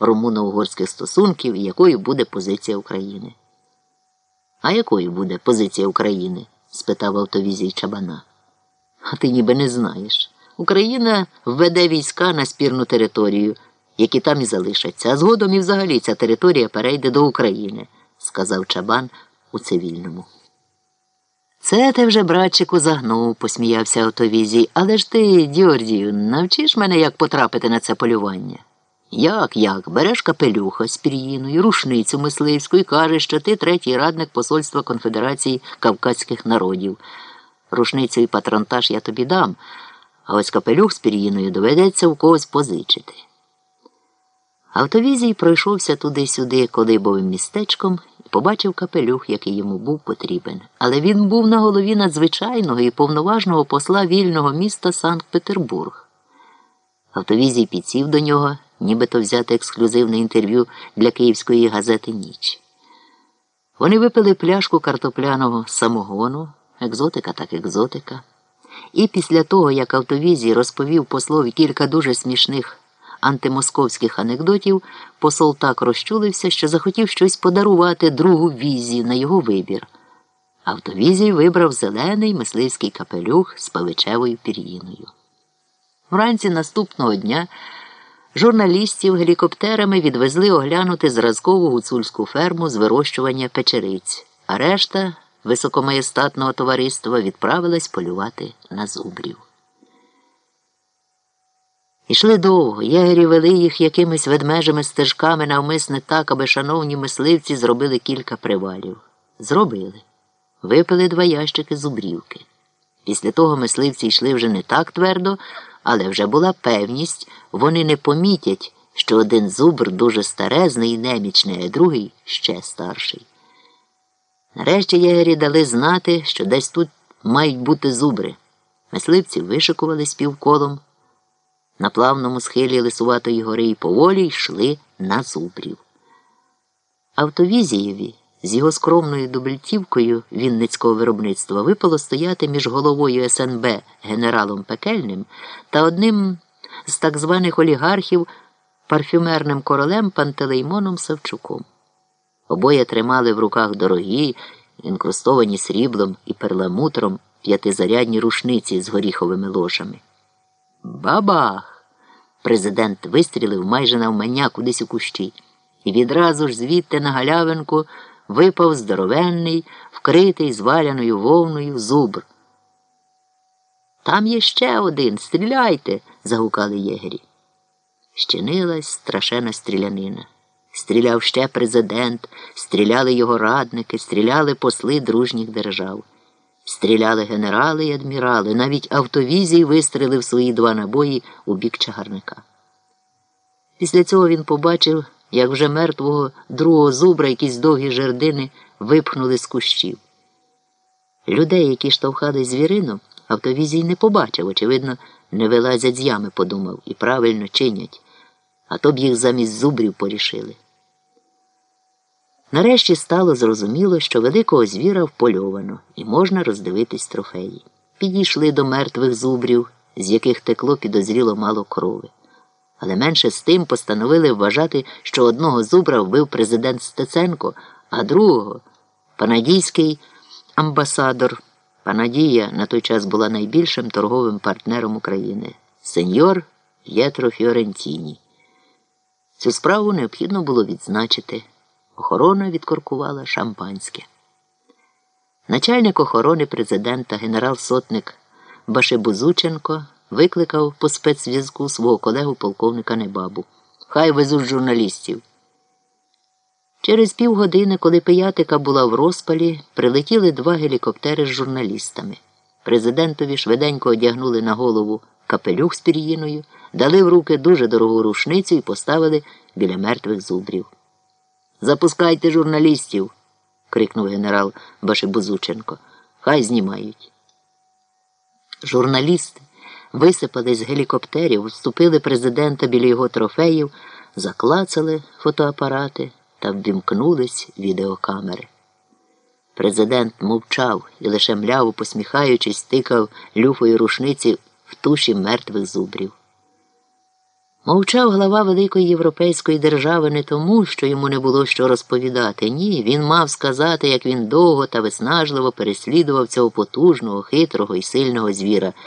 румуно-угорських стосунків і якою буде позиція України. А якою буде позиція України? спитав автовізій Чабана. А ти ніби не знаєш. Україна введе війська на спірну територію, які там і залишаться, а згодом і взагалі ця територія перейде до України, сказав Чабан у цивільному. Це ти вже, братчику, загнув, посміявся автовізій. Але ж ти, Дьордію, навчиш мене, як потрапити на це полювання? Як, як? Береш капелюха з пір'їною, рушницю мисливську і кажеш, що ти третій радник Посольства Конфедерації Кавказьких народів. Рушницю і патронтаж я тобі дам, а ось капелюх з пір'їною доведеться у когось позичити. Автовізій пройшовся туди-сюди колибовим містечком і побачив капелюх, який йому був потрібен. Але він був на голові надзвичайного і повноважного посла вільного міста Санкт-Петербург. Автовізій підсів до нього, нібито взяти ексклюзивне інтерв'ю для київської газети Ніч. Вони випили пляшку картопляного самогону, екзотика так екзотика. І після того, як автовізій розповів послові кілька дуже смішних антимосковських анекдотів, посол так розчулився, що захотів щось подарувати другу візі на його вибір. Автовізій вибрав зелений мисливський капелюх з павичевою пір'їною. Вранці наступного дня журналістів гелікоптерами відвезли оглянути зразкову гуцульську ферму з вирощування печериць, а решта високомаєстатного товариства відправилась полювати на зубрів. Ішли довго, єгері вели їх якимись ведмежими стежками навмисне так, аби шановні мисливці зробили кілька привалів. Зробили. Випили два ящики зубрівки. Після того мисливці йшли вже не так твердо, але вже була певність, вони не помітять, що один зубр дуже старезний і немічний, а другий ще старший. Нарешті єгері дали знати, що десь тут мають бути зубри. Мисливці вишикувались півколом на плавному схилі Лисуватої гори і поволі йшли на зубрів. Автовізієві з його скромною дубльтівкою Вінницького виробництва випало стояти між головою СНБ генералом Пекельним та одним з так званих олігархів парфюмерним королем Пантелеймоном Савчуком. Обоє тримали в руках дорогі, інкрустовані сріблом і перламутром п'ятизарядні рушниці з горіховими ложами. Бабах! Президент вистрілив майже навмання кудись у кущі, і відразу ж звідти на галявинку випав здоровенний, вкритий зваляною вовною зубр. Там є ще один. Стріляйте. загукали єгері. Щинилась страшена стрілянина. Стріляв ще президент, стріляли його радники, стріляли посли дружніх держав. Стріляли генерали і адмірали, навіть автовізій вистрелив свої два набої у бік чагарника. Після цього він побачив, як вже мертвого другого зубра якісь довгі жердини випхнули з кущів. Людей, які штовхали звірину, автовізій не побачив, очевидно, не вилазять з ями, подумав, і правильно чинять, а то б їх замість зубрів порішили. Нарешті стало зрозуміло, що великого звіра впольовано і можна роздивитись трофеї. Підійшли до мертвих зубрів, з яких текло підозріло мало крови. Але менше з тим постановили вважати, що одного зубра вбив президент Стеценко, а другого панадійський амбасадор. Панадія на той час була найбільшим торговим партнером України сеньор Єтро Фіорентіні. Цю справу необхідно було відзначити. Охорона відкоркувала шампанське. Начальник охорони президента генерал-сотник Башибузученко викликав по спецзв'язку свого колегу полковника Небабу. Хай везуть журналістів. Через півгодини, коли пиятика була в розпалі, прилетіли два гелікоптери з журналістами. Президентові швиденько одягнули на голову капелюх з пір'їною, дали в руки дуже дорогу рушницю і поставили біля мертвих зубрів. Запускайте журналістів, крикнув генерал Башибузученко. Хай знімають. Журналісти висипали з гелікоптерів, вступили президента біля його трофеїв, заклацали фотоапарати та ввімкнулись відеокамери. Президент мовчав і лише мляво посміхаючись, тикав люфою рушниці в туші мертвих зубрів. Мовчав глава великої європейської держави не тому, що йому не було що розповідати. Ні, він мав сказати, як він довго та виснажливо переслідував цього потужного, хитрого і сильного звіра.